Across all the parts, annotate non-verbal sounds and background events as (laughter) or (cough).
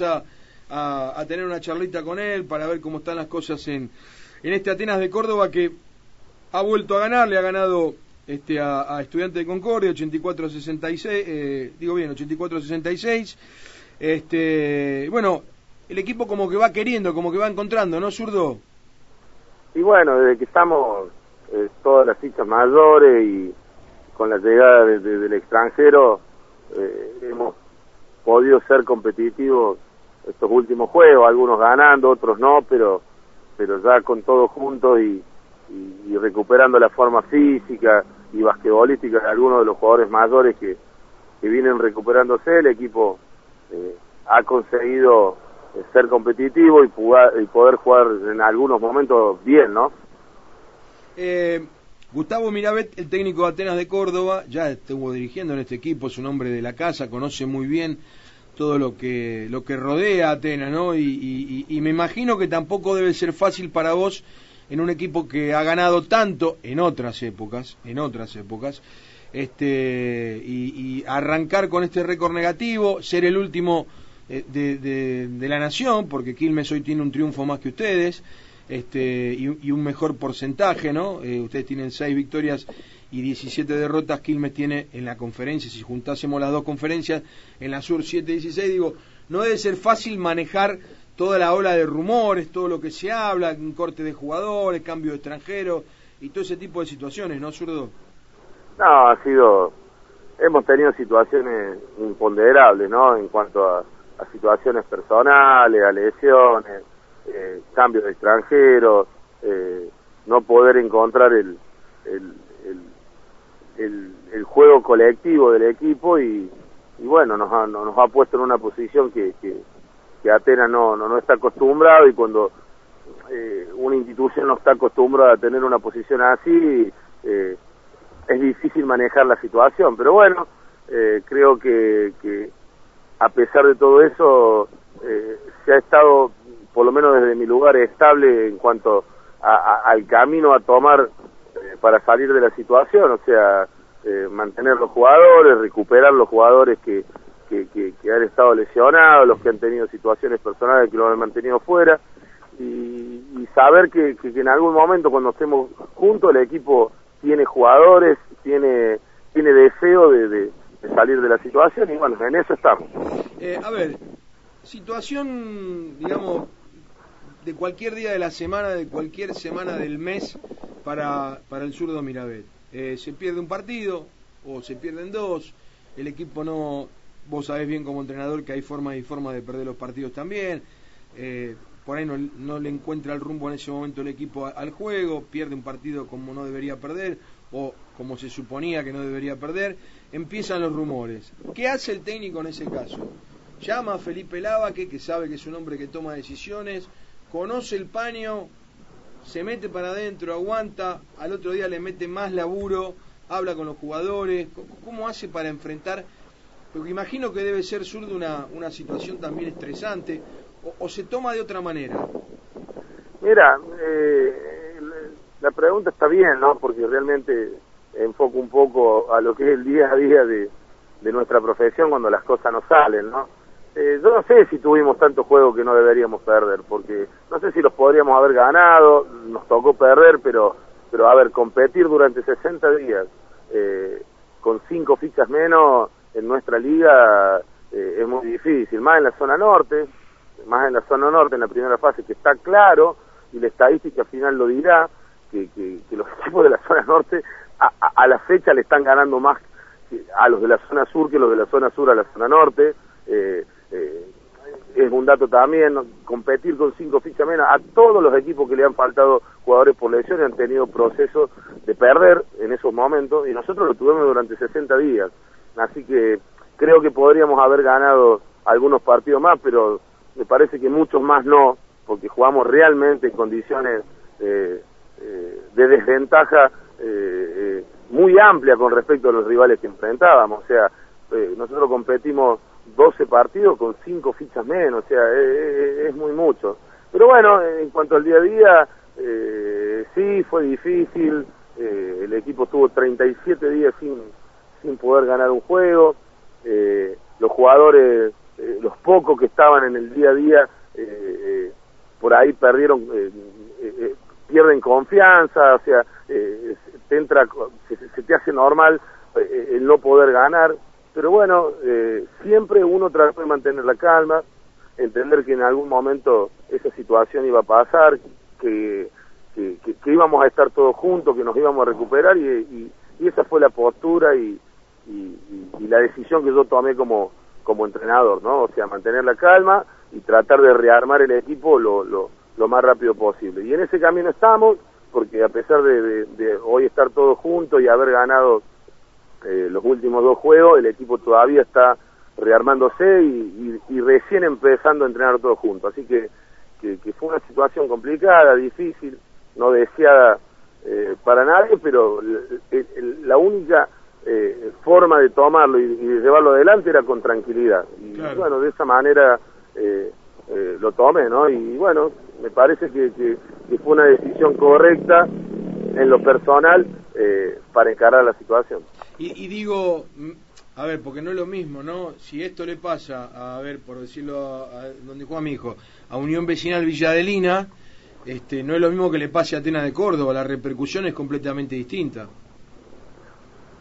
a, a, tener una charlita con él para ver cómo están las cosas en, en este Atenas de Córdoba que ha vuelto a ganar, le ha ganado este a, a Estudiante de Concordia 84 66, eh, digo bien, 84 66. Este, bueno, el equipo como que va queriendo, como que va encontrando, ¿no, zurdo? Y bueno, desde que estamos eh, todas las fichas mayores y con la llegada de, del extranjero eh, hemos podido ser competitivos estos últimos juegos, algunos ganando, otros no, pero pero ya con todos juntos y, recuperando la forma física y basquetbolística de algunos de los jugadores mayores que, que vienen recuperándose, el equipo eh, ha conseguido eh, ser competitivo y, y poder jugar en algunos momentos bien, ¿no? Eh, Gustavo Mirabet, el técnico de Atenas de Córdoba, ya estuvo dirigiendo en este equipo, es un hombre de la casa, conoce muy bien todo lo que lo que rodea a Atenas, ¿no? Y, me imagino que tampoco debe ser fácil para vos en un equipo que ha ganado tanto en otras épocas, en otras épocas, este y, arrancar con este récord negativo, ser el último eh, de, de, de, la nación, porque Quilmes hoy tiene un triunfo más que ustedes, este y, un mejor porcentaje, ¿no? Eh, ustedes tienen seis victorias y 17 derrotas Quilmes tiene en la conferencia, si juntásemos las dos conferencias, en la Sur 7-16, digo, no debe ser fácil manejar toda la ola de rumores, todo lo que se habla, un corte de jugadores, cambio de extranjeros y todo ese tipo de situaciones, ¿no, Zurdo? No, ha sido, hemos tenido situaciones imponderables, ¿no? En cuanto a, situaciones personales, a lesiones, eh, cambios extranjeros, eh, no poder encontrar el, el, el, juego colectivo del equipo y, y bueno, nos ha, nos ha puesto en una posición que, que, que Atenas no, no, no está acostumbrado y cuando eh, una institución no está acostumbrada a tener una posición así, eh, es difícil manejar la situación. Pero bueno, eh, creo que, que a pesar de todo eso, eh, se ha estado, por lo menos desde mi lugar, estable en cuanto a, al camino a tomar eh, para salir de la situación, o sea, eh, mantener los jugadores, recuperar los jugadores que, que, que, han estado lesionados, los que han tenido situaciones personales que lo han mantenido fuera, y, y saber que, que, en algún momento cuando estemos juntos el equipo tiene jugadores, tiene, tiene deseo de, de, salir de la situación, y bueno, en eso estamos. Eh, a ver, situación, digamos, de cualquier día de la semana, de cualquier semana del mes para, para el zurdo Mirabet. Eh, se pierde un partido o se pierden dos, el equipo no, vos sabés bien como entrenador que hay formas y formas de perder los partidos también, eh, por ahí no, no, le encuentra el rumbo en ese momento el equipo al juego, pierde un partido como no debería perder o como se suponía que no debería perder, empiezan los rumores. ¿Qué hace el técnico en ese caso? Llama a Felipe Lava, que sabe que es un hombre que toma decisiones, conoce el paño, se mete para adentro, aguanta, al otro día le mete más laburo, habla con los jugadores, ¿cómo hace para enfrentar? Porque imagino que debe ser sur una, una situación también estresante, o, se toma de otra manera. Mira, eh, la pregunta está bien, ¿no? Porque realmente enfoco un poco a lo que es el día a día de, de nuestra profesión cuando las cosas no salen, ¿no? Eh, yo no sé si tuvimos tanto juego que no deberíamos perder, porque no sé si los podríamos haber ganado, nos tocó perder, pero, pero a ver, competir durante 60 días eh, con cinco fichas menos en nuestra liga eh, es muy difícil, más en la zona norte, más en la zona norte, en la primera fase, que está claro, y la estadística final lo dirá, que, que, los (laughs) equipos de la zona norte a, a, la fecha le están ganando más a los de la zona sur que los de la zona sur a la zona norte. Eh, es un dato también, competir con cinco fichas menos, a todos los equipos que le han faltado jugadores por lesiones han tenido procesos de perder en esos momentos y nosotros lo tuvimos durante 60 días, así que creo que podríamos haber ganado algunos partidos más, pero me parece que muchos más no, porque jugamos realmente en condiciones eh, eh, de desventaja eh, muy amplia con respecto a los rivales que enfrentábamos, o sea, nosotros competimos 12 partidos con 5 fichas menos, o sea, es, muy mucho. Pero bueno, en cuanto al día a día, eh, sí, fue difícil, eh, el equipo tuvo 37 días sin, sin poder ganar un juego, eh, los jugadores eh, los pocos que estaban en el día a día por ahí perdieron, pierden confianza, o sea, te entra, se, te hace normal el no poder ganar, pero bueno, siempre uno trata de mantener la calma, entender que en algún momento esa situación iba a pasar, que, que, íbamos a estar todos juntos, que nos íbamos a recuperar y, esa fue la postura y, la decisión que yo tomé como, como entrenador, ¿no? O sea, mantener la calma y tratar de rearmar el equipo lo, lo, lo más rápido posible. Y en ese camino estamos, porque a pesar de, de, hoy estar todos juntos y haber ganado eh, los últimos dos juegos, el equipo todavía está rearmándose y, y, recién empezando a entrenar todos juntos. Así que, que, fue una situación complicada, difícil, no deseada eh, para nadie, pero la única eh, forma de tomarlo y, de llevarlo adelante era con tranquilidad. Y bueno, de esa manera eh, lo tomé, ¿no? Y bueno, me parece que, que, fue una decisión correcta en lo personal para encarar la situación. Y, y digo, a ver, porque no es lo mismo, ¿no? Si esto le pasa, a ver, por decirlo, a, donde juega mi hijo, a Unión Vecinal Villadelina, este, no es lo mismo que le pase a Atenas de Córdoba, la repercusión es completamente distinta.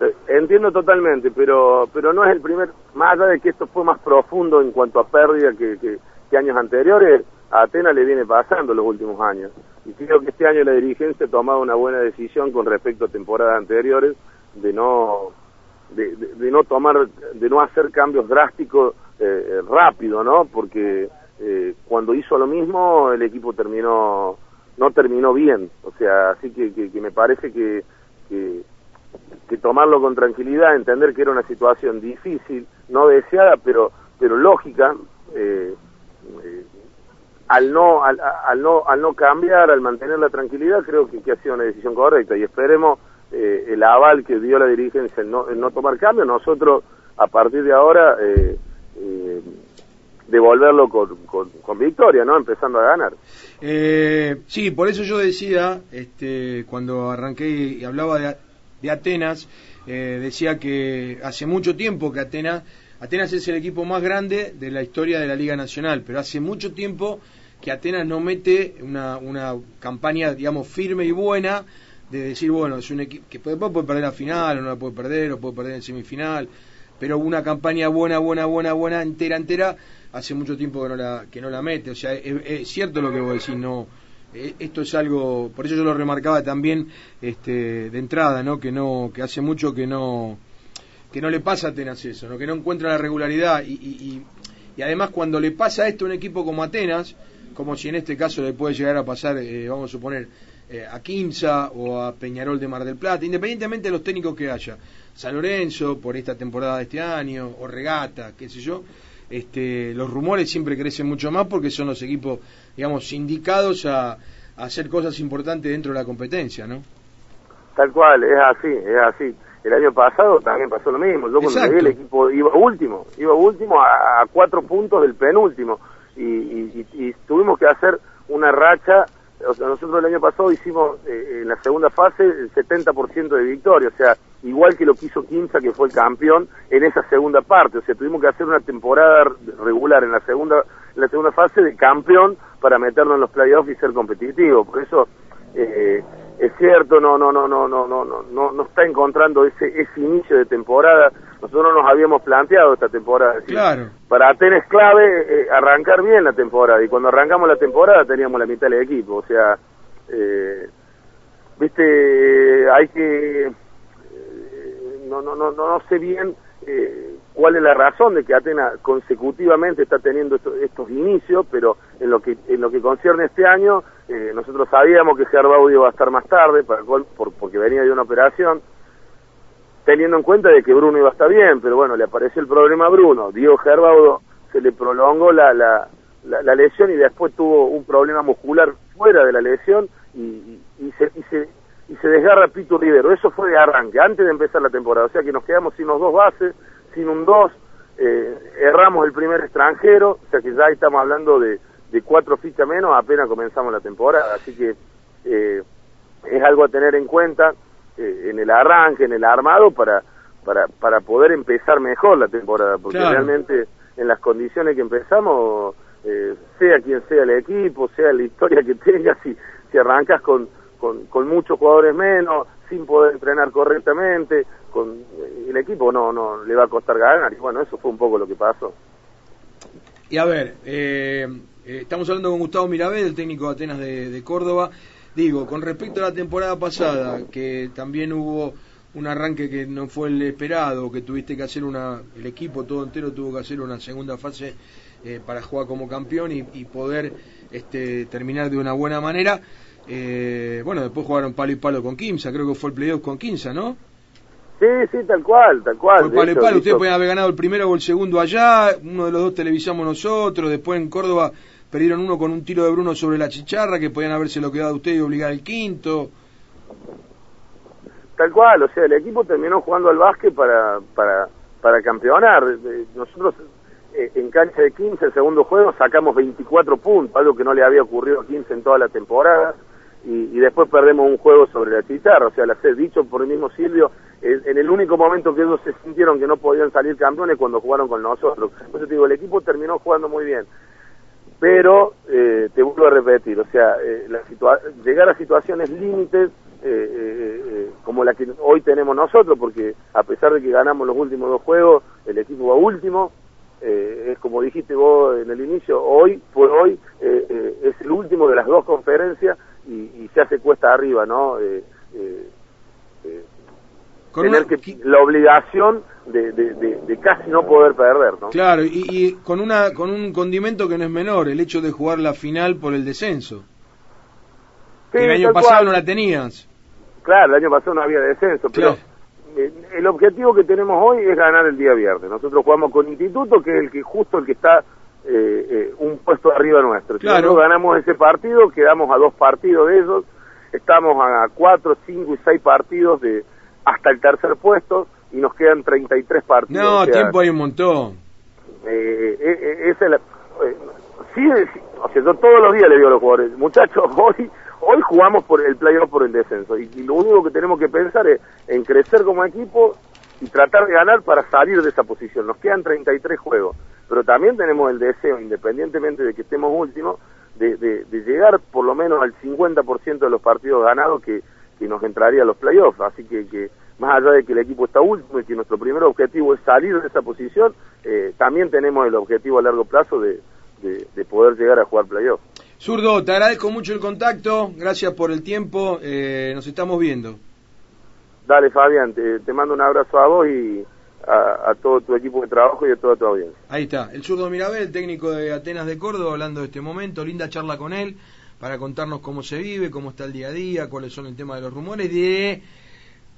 Eh, entiendo totalmente, pero pero no es el primer, más allá de que esto fue más profundo en cuanto a pérdida que, que, años anteriores, a Atenas le viene pasando los últimos años. Y creo que este año la dirigencia ha tomado una buena decisión con respecto a temporadas anteriores de no de, no tomar, de no hacer cambios drásticos eh, rápido, ¿no? Porque eh, cuando hizo lo mismo el equipo terminó, no terminó bien, o sea, así que, que, me parece que, que, tomarlo con tranquilidad, entender que era una situación difícil, no deseada, pero, pero lógica, eh, eh al no al, al, no al no cambiar al mantener la tranquilidad creo que, que ha sido una decisión correcta y esperemos eh, el aval que dio la dirigencia en no, no tomar cambio, nosotros a partir de ahora eh, eh, devolverlo con, con, victoria, ¿no? Empezando a ganar. sí, por eso yo decía, este, cuando arranqué y hablaba de, de Atenas, decía que hace mucho tiempo que Atenas, Atenas es el equipo más grande de la historia de la Liga Nacional, pero hace mucho tiempo que Atenas no mete una, una campaña, digamos, firme y buena de decir, bueno, es un equipo que puede, puede perder la final, o no la puede perder, o puede perder en semifinal, pero una campaña buena, buena, buena, buena, entera, entera, hace mucho tiempo que no la, que no la mete. O sea, es, cierto lo que vos decís, no. Eh, esto es algo, por eso yo lo remarcaba también este, de entrada, ¿no? Que no, que hace mucho que no, que no le pasa a Atenas eso, ¿no? Que no encuentra la regularidad y, y, y, además cuando le pasa esto a un equipo como Atenas, como si en este caso le puede llegar a pasar, eh, vamos a suponer, eh, a Quinza o a Peñarol de Mar del Plata, independientemente de los técnicos que haya. San Lorenzo por esta temporada de este año, o Regata, qué sé yo. Este, los rumores siempre crecen mucho más porque son los equipos, digamos, indicados a, hacer cosas importantes dentro de la competencia, ¿no? Tal cual, es así, es así. El año pasado también pasó lo mismo. Yo cuando llegué el equipo iba último, iba último a, cuatro puntos del penúltimo y, y, tuvimos que hacer una racha o sea, nosotros el año pasado hicimos eh, en la segunda fase el 70% de victoria, o sea, igual que lo que hizo Quinza, que fue el campeón, en esa segunda parte, o sea, tuvimos que hacer una temporada regular en la segunda, en la segunda fase de campeón para meternos en los playoffs y ser competitivos, por eso eh, es cierto, no, no, no, no, no, no, no, no, está encontrando ese, ese inicio de temporada. Nosotros nos habíamos planteado esta temporada. Claro. Para Atenas clave eh, arrancar bien la temporada y cuando arrancamos la temporada teníamos la mitad del equipo, o sea, eh, viste, hay que, eh, no, no, no, no sé bien eh, cuál es la razón de que Atenas consecutivamente está teniendo estos, inicios, pero en lo que en lo que concierne este año, eh, nosotros sabíamos que Gervaudio iba a estar más tarde, para, por, porque venía de una operación, teniendo en cuenta de que Bruno iba a bien, pero bueno, le apareció el problema a Bruno, Diego Gervaudo se le prolongó la, la, la, lesión y después tuvo un problema muscular fuera de la lesión y, y, se, y se y se desgarra Pito Rivero. Eso fue de arranque, antes de empezar la temporada. O sea que nos quedamos sin los dos bases, sin un dos, eh, erramos el primer extranjero, o sea que ya estamos hablando de, de cuatro fichas menos apenas comenzamos la temporada, así que eh, es algo a tener en cuenta eh, en el arranque, en el armado, para, para, para poder empezar mejor la temporada, porque realmente en las condiciones que empezamos, eh, sea quien sea el equipo, sea la historia que (laughs) tengas, si, si arrancas con, con, con muchos jugadores menos, sin poder entrenar correctamente, con eh, el equipo no, no le va a costar ganar. Y bueno, eso fue un poco lo que pasó. Y a ver, eh, eh, estamos hablando con Gustavo Mirabel, el técnico de Atenas de, Córdoba. Digo, con respecto a la temporada pasada, que también hubo un arranque que no fue el esperado, que tuviste que hacer una, el equipo todo entero tuvo que hacer una segunda fase eh, para jugar como campeón y, poder este, terminar de una buena manera. Eh, bueno, después jugaron palo y palo con Kimsa, creo que fue el playoff con Kimsa, ¿no? Sí, sí, tal cual, tal cual. palo y palo, ustedes pueden haber ganado el primero o el segundo allá, uno de los dos televisamos nosotros, después en Córdoba perdieron uno con un tiro de Bruno sobre la chicharra, que podían habérselo quedado ustedes y obligar al quinto. Tal cual, o sea, el equipo terminó jugando al básquet para, para, para campeonar. Nosotros eh, en cancha de 15, el segundo juego, sacamos 24 puntos, algo que no le había ocurrido a 15 en toda la temporada. Y, después perdemos un juego sobre la chicharra, o sea, al ser dicho por el mismo Silvio, en el único momento que ellos se sintieron que no podían salir campeones cuando jugaron con nosotros. Entonces te digo, el equipo terminó jugando muy bien pero eh, te vuelvo a repetir, o sea, eh, la llegar a situaciones límites eh, como la que hoy tenemos nosotros, porque a pesar de que ganamos los últimos dos juegos, el equipo va último, es como dijiste vos en el inicio, hoy por hoy es el último de las dos conferencias y, y se hace cuesta arriba, ¿no? Tener que, la obligación de, de, casi no poder perder, ¿no? Claro, y, con una con un condimento que no es menor, el hecho de jugar la final por el descenso. el año pasado no la tenías. Claro, el año pasado no había descenso, pero eh, el objetivo que tenemos hoy es ganar el día viernes. Nosotros jugamos con Instituto, que es el que justo el que está eh, eh, un puesto arriba nuestro. Si nosotros ganamos ese partido, quedamos a dos partidos de esos, estamos a cuatro, cinco y seis partidos de hasta el tercer puesto y nos quedan 33 partidos. No, tiempo hay un montón. Eh, eh, eh es el, eh, sí, o sea, yo todos los días le digo a los jugadores, muchachos, (laughs) hoy hoy jugamos por el playoff por el descenso y, lo único que tenemos que pensar es en crecer como equipo y tratar de ganar para salir de esa posición. Nos quedan 33 juegos, pero también tenemos el deseo, independientemente de que estemos últimos, de, de, de llegar por lo menos al 50% de los partidos ganados que que nos entraría a los playoffs. Así que, que más allá de que el equipo está último y que nuestro primer objetivo es salir de esa posición, eh, también tenemos el objetivo a largo plazo de, de, poder llegar a jugar playoffs. Zurdo, te agradezco mucho el contacto, gracias por el tiempo, eh, nos estamos viendo. Dale Fabián, te, te, mando un abrazo a vos y a, a, todo tu equipo de trabajo y a toda tu audiencia. Ahí está, el zurdo Mirabel, técnico de Atenas de Córdoba, hablando de este momento, linda charla con él para contarnos cómo se vive, cómo está el día a día, cuáles son el tema de los rumores, de